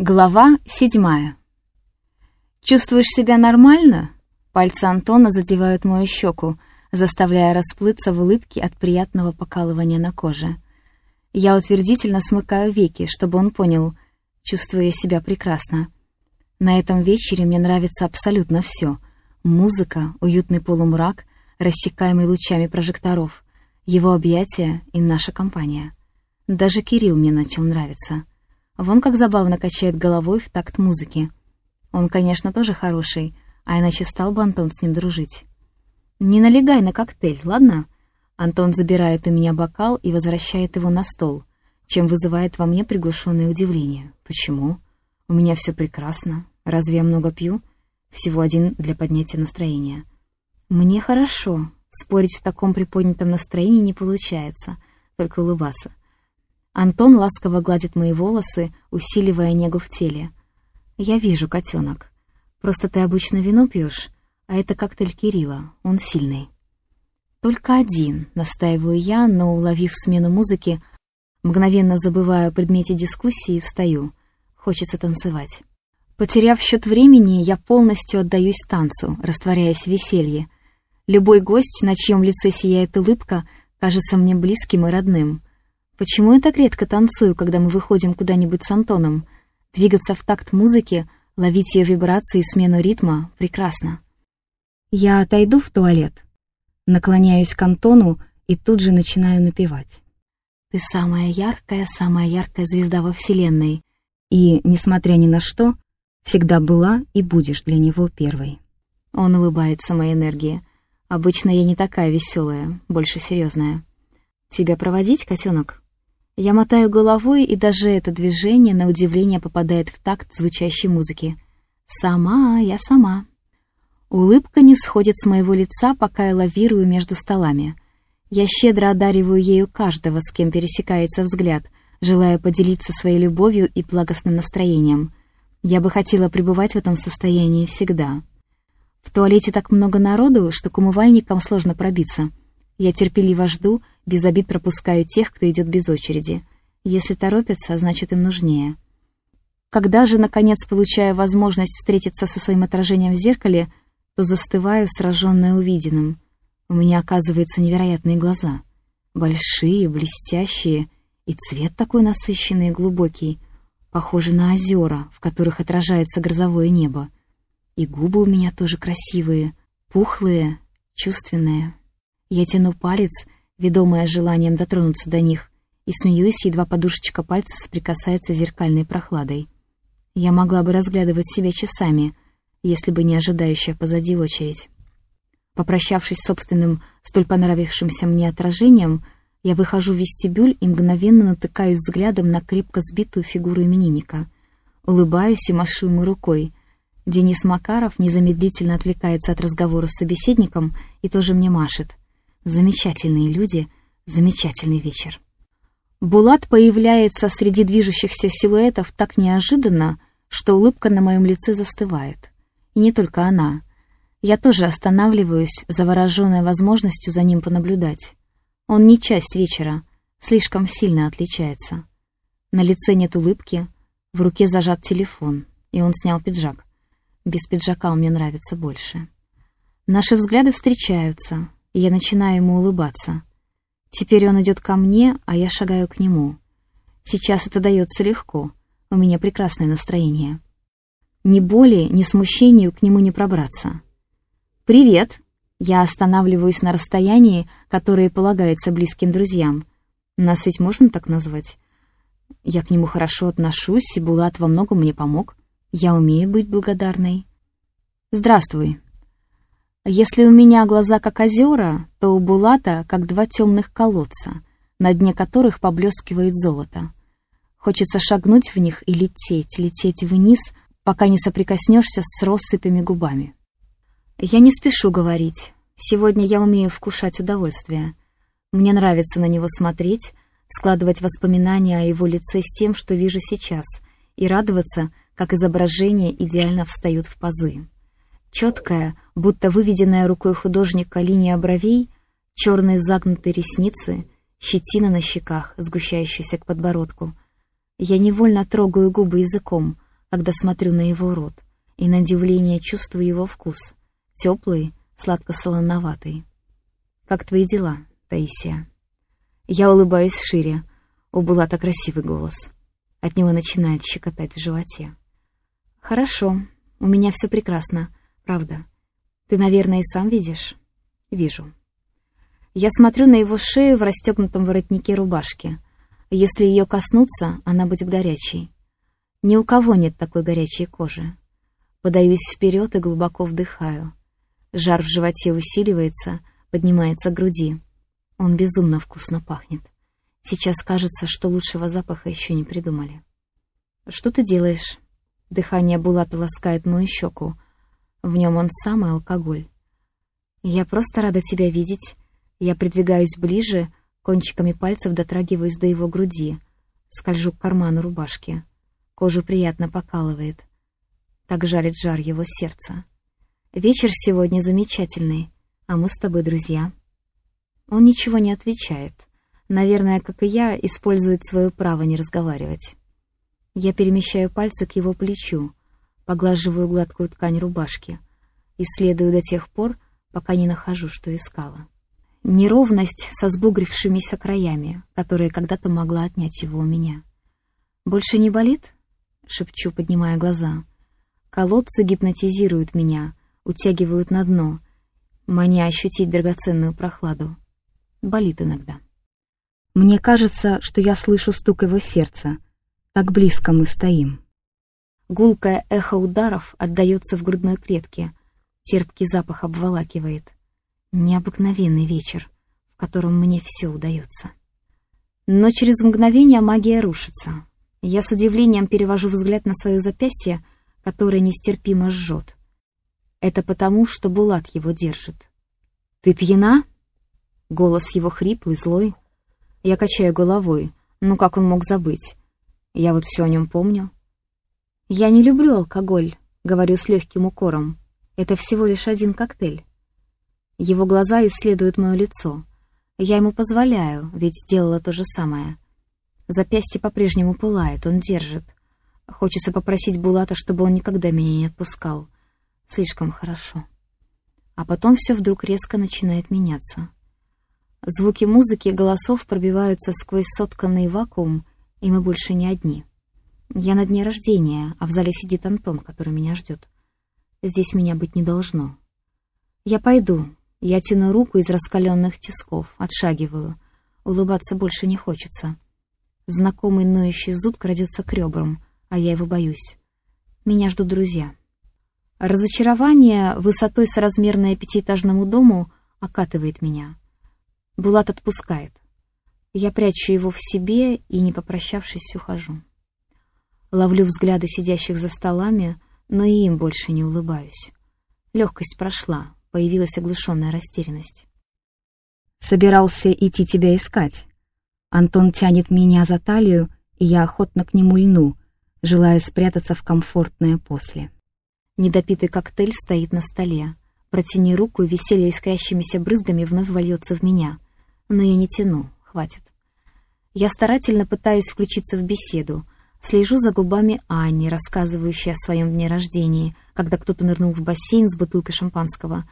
Глава седьмая. «Чувствуешь себя нормально?» Пальцы Антона задевают мою щеку, заставляя расплыться в улыбке от приятного покалывания на коже. Я утвердительно смыкаю веки, чтобы он понял, чувствуя себя прекрасно. На этом вечере мне нравится абсолютно все. Музыка, уютный полумрак, рассекаемый лучами прожекторов, его объятия и наша компания. Даже Кирилл мне начал нравиться — Вон как забавно качает головой в такт музыки. Он, конечно, тоже хороший, а иначе стал бы Антон с ним дружить. «Не налегай на коктейль, ладно?» Антон забирает у меня бокал и возвращает его на стол, чем вызывает во мне приглушенное удивление. «Почему? У меня все прекрасно. Разве я много пью? Всего один для поднятия настроения». «Мне хорошо. Спорить в таком приподнятом настроении не получается, только улыбаться. Антон ласково гладит мои волосы, усиливая негу в теле. «Я вижу, котенок. Просто ты обычно вино пьешь, а это коктейль Кирилла, он сильный». «Только один», — настаиваю я, но, уловив смену музыки, мгновенно забываю о предмете дискуссии и встаю. Хочется танцевать. Потеряв счет времени, я полностью отдаюсь танцу, растворяясь в веселье. Любой гость, на чьем лице сияет улыбка, кажется мне близким и родным — Почему я так редко танцую, когда мы выходим куда-нибудь с Антоном? Двигаться в такт музыки, ловить ее вибрации и смену ритма — прекрасно. Я отойду в туалет, наклоняюсь к Антону и тут же начинаю напевать. «Ты самая яркая, самая яркая звезда во Вселенной, и, несмотря ни на что, всегда была и будешь для него первой». Он улыбается моей энергии. Обычно я не такая веселая, больше серьезная. «Тебя проводить, котенок?» Я мотаю головой, и даже это движение, на удивление, попадает в такт звучащей музыки. «Сама, я сама». Улыбка не сходит с моего лица, пока я лавирую между столами. Я щедро одариваю ею каждого, с кем пересекается взгляд, желая поделиться своей любовью и благостным настроением. Я бы хотела пребывать в этом состоянии всегда. В туалете так много народу, что к умывальникам сложно пробиться. Я терпеливо жду, без обид пропускаю тех, кто идет без очереди. Если торопятся, значит им нужнее. Когда же, наконец, получаю возможность встретиться со своим отражением в зеркале, то застываю, сраженная увиденным. У меня, оказывается, невероятные глаза. Большие, блестящие, и цвет такой насыщенный и глубокий, похожий на озера, в которых отражается грозовое небо. И губы у меня тоже красивые, пухлые, чувственные. Я тяну палец — ведомая желанием дотронуться до них, и смеюсь, едва подушечка пальца соприкасается с зеркальной прохладой. Я могла бы разглядывать себя часами, если бы не ожидающая позади очередь. Попрощавшись с собственным, столь понравившимся мне отражением, я выхожу в вестибюль и мгновенно натыкаюсь взглядом на крепко сбитую фигуру именинника. Улыбаюсь и машу ему рукой. Денис Макаров незамедлительно отвлекается от разговора с собеседником и тоже мне машет. Замечательные люди, замечательный вечер. Булат появляется среди движущихся силуэтов так неожиданно, что улыбка на моем лице застывает. И не только она. Я тоже останавливаюсь, завороженная возможностью за ним понаблюдать. Он не часть вечера, слишком сильно отличается. На лице нет улыбки, в руке зажат телефон, и он снял пиджак. Без пиджака он мне нравится больше. Наши взгляды встречаются, и я начинаю ему улыбаться. Теперь он идет ко мне, а я шагаю к нему. Сейчас это дается легко, у меня прекрасное настроение. Ни боли, ни смущению к нему не пробраться. «Привет!» Я останавливаюсь на расстоянии, которое полагается близким друзьям. Нас ведь можно так назвать? Я к нему хорошо отношусь, и Булат во многом мне помог. Я умею быть благодарной. «Здравствуй», если у меня глаза как озера, то у Булата как два темных колодца, на дне которых поблескивает золото. Хочется шагнуть в них и лететь, лететь вниз, пока не соприкоснешься с россыпями губами. Я не спешу говорить. Сегодня я умею вкушать удовольствие. Мне нравится на него смотреть, складывать воспоминания о его лице с тем, что вижу сейчас, и радоваться, как изображения идеально встают в пазы. Четкая, будто выведенная рукой художника линия бровей, черные загнутые ресницы, щетина на щеках, сгущающаяся к подбородку. Я невольно трогаю губы языком, когда смотрю на его рот, и на удивление чувствую его вкус. Теплый, сладко-солоноватый. «Как твои дела, Таисия?» Я улыбаюсь шире. У Булата красивый голос. От него начинает щекотать в животе. «Хорошо, у меня все прекрасно, правда. Ты, наверное, и сам видишь?» «Вижу». Я смотрю на его шею в расстегнутом воротнике рубашки. Если ее коснуться, она будет горячей. Ни у кого нет такой горячей кожи. Подаюсь вперед и глубоко вдыхаю. Жар в животе усиливается, поднимается к груди. Он безумно вкусно пахнет. Сейчас кажется, что лучшего запаха еще не придумали. «Что ты делаешь?» Дыхание Булата ласкает мою щеку. В нем он самый алкоголь. «Я просто рада тебя видеть». Я придвигаюсь ближе, кончиками пальцев дотрагиваюсь до его груди, скольжу к карману рубашки. Кожу приятно покалывает. Так жарит жар его сердца. Вечер сегодня замечательный, а мы с тобой друзья. Он ничего не отвечает. Наверное, как и я, использует свое право не разговаривать. Я перемещаю пальцы к его плечу, поглаживаю гладкую ткань рубашки, исследую до тех пор, пока не нахожу, что искала. Неровность со сбугрившимися краями, которые когда-то могла отнять его у меня. «Больше не болит?» — шепчу, поднимая глаза. Колодцы гипнотизируют меня, утягивают на дно, маня ощутить драгоценную прохладу болит иногда. Мне кажется, что я слышу стук его сердца. Так близко мы стоим. Гулкое эхо ударов отдается в грудной клетке. Терпкий запах обволакивает. Необыкновенный вечер, в котором мне все удается. Но через мгновение магия рушится. Я с удивлением перевожу взгляд на свое запястье, которое нестерпимо жжет. Это потому, что Булат его держит. «Ты пьяна?» Голос его хриплый, злой. Я качаю головой. Ну как он мог забыть? Я вот все о нем помню. Я не люблю алкоголь, говорю с легким укором. Это всего лишь один коктейль. Его глаза исследуют мое лицо. Я ему позволяю, ведь сделала то же самое. Запястье по-прежнему пылает, он держит. Хочется попросить Булата, чтобы он никогда меня не отпускал. Слишком хорошо. А потом все вдруг резко начинает меняться. Звуки музыки и голосов пробиваются сквозь сотканный вакуум, и мы больше не одни. Я на дне рождения, а в зале сидит Антон, который меня ждет. Здесь меня быть не должно. Я пойду. Я тяну руку из раскаленных тисков, отшагиваю. Улыбаться больше не хочется. Знакомый ноющий зуд крадется к ребрам, а я его боюсь. Меня ждут друзья. Разочарование высотой соразмерное пятиэтажному дому окатывает меня — Булат отпускает. Я прячу его в себе и, не попрощавшись, ухожу. Ловлю взгляды сидящих за столами, но и им больше не улыбаюсь. Легкость прошла, появилась оглушенная растерянность. Собирался идти тебя искать. Антон тянет меня за талию, и я охотно к нему льну, желая спрятаться в комфортное после. Недопитый коктейль стоит на столе. Протяни руку, и веселье искрящимися брызгами вновь вольется в меня — но я не тяну, хватит. Я старательно пытаюсь включиться в беседу, слежу за губами Ани, рассказывающей о своем дне рождения, когда кто-то нырнул в бассейн с бутылкой шампанского,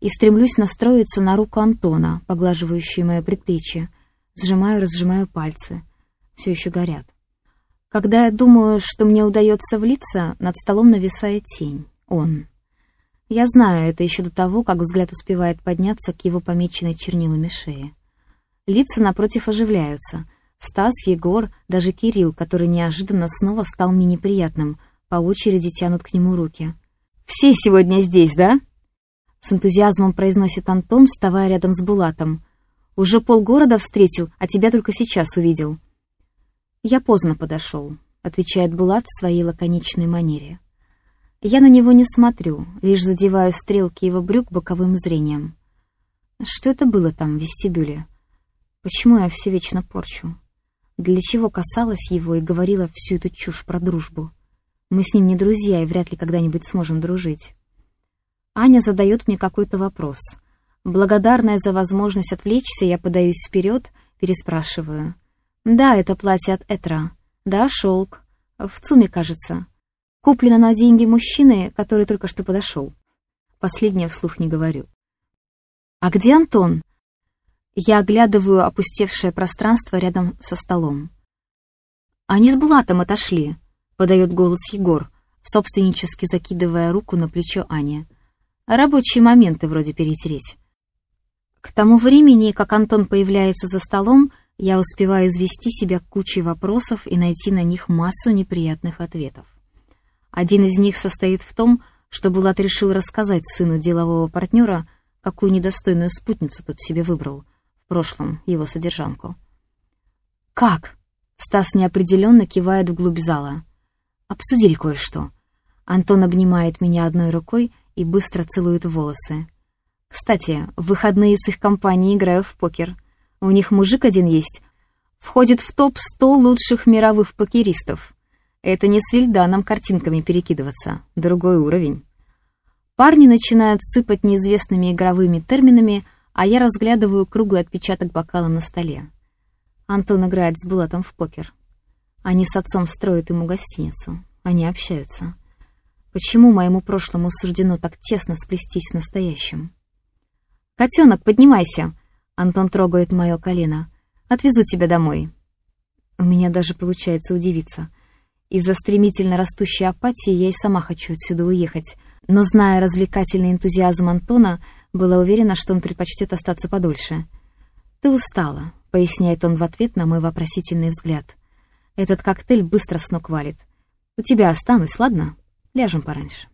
и стремлюсь настроиться на руку Антона, поглаживающую мое предплечье. Сжимаю, разжимаю пальцы. Все еще горят. Когда я думаю, что мне удается влиться, над столом нависает тень. Он. Я знаю это еще до того, как взгляд успевает подняться к его помеченной чернилами шее. Лица напротив оживляются. Стас, Егор, даже Кирилл, который неожиданно снова стал мне неприятным, по очереди тянут к нему руки. «Все сегодня здесь, да?» С энтузиазмом произносит Антон, вставая рядом с Булатом. «Уже полгорода встретил, а тебя только сейчас увидел». «Я поздно подошел», — отвечает Булат в своей лаконичной манере. Я на него не смотрю, лишь задеваю стрелки его брюк боковым зрением. Что это было там в вестибюле? Почему я все вечно порчу? Для чего касалась его и говорила всю эту чушь про дружбу? Мы с ним не друзья и вряд ли когда-нибудь сможем дружить. Аня задает мне какой-то вопрос. Благодарная за возможность отвлечься, я подаюсь вперед, переспрашиваю. «Да, это платье от Этра. Да, шелк. В ЦУМе, кажется. Куплено на деньги мужчины, который только что подошел. Последнее вслух не говорю. «А где Антон?» Я оглядываю опустевшее пространство рядом со столом. «Они с Булатом отошли», — подает голос Егор, собственнически закидывая руку на плечо Ани. «Рабочие моменты вроде перетереть». К тому времени, как Антон появляется за столом, я успеваю извести себя кучей вопросов и найти на них массу неприятных ответов. Один из них состоит в том, что Булат решил рассказать сыну делового партнера, какую недостойную спутницу тот себе выбрал, прошлом его содержанку. «Как?» — Стас неопределенно кивает вглубь зала. «Обсудили кое-что». Антон обнимает меня одной рукой и быстро целует волосы. «Кстати, в выходные с их компанией играю в покер. У них мужик один есть. Входит в топ-100 лучших мировых покеристов. Это не с Вильданом картинками перекидываться. Другой уровень. Парни начинают сыпать неизвестными игровыми терминами, а я разглядываю круглый отпечаток бокала на столе. Антон играет с Булатом в покер. Они с отцом строят ему гостиницу. Они общаются. Почему моему прошлому суждено так тесно сплестись с настоящим? «Котенок, поднимайся!» Антон трогает мое колено. «Отвезу тебя домой». У меня даже получается удивиться — из-за стремительно растущей апатии я и сама хочу отсюда уехать, но, зная развлекательный энтузиазм Антона, была уверена, что он предпочтет остаться подольше. «Ты устала», — поясняет он в ответ на мой вопросительный взгляд. «Этот коктейль быстро с ног валит. У тебя останусь, ладно? Ляжем пораньше».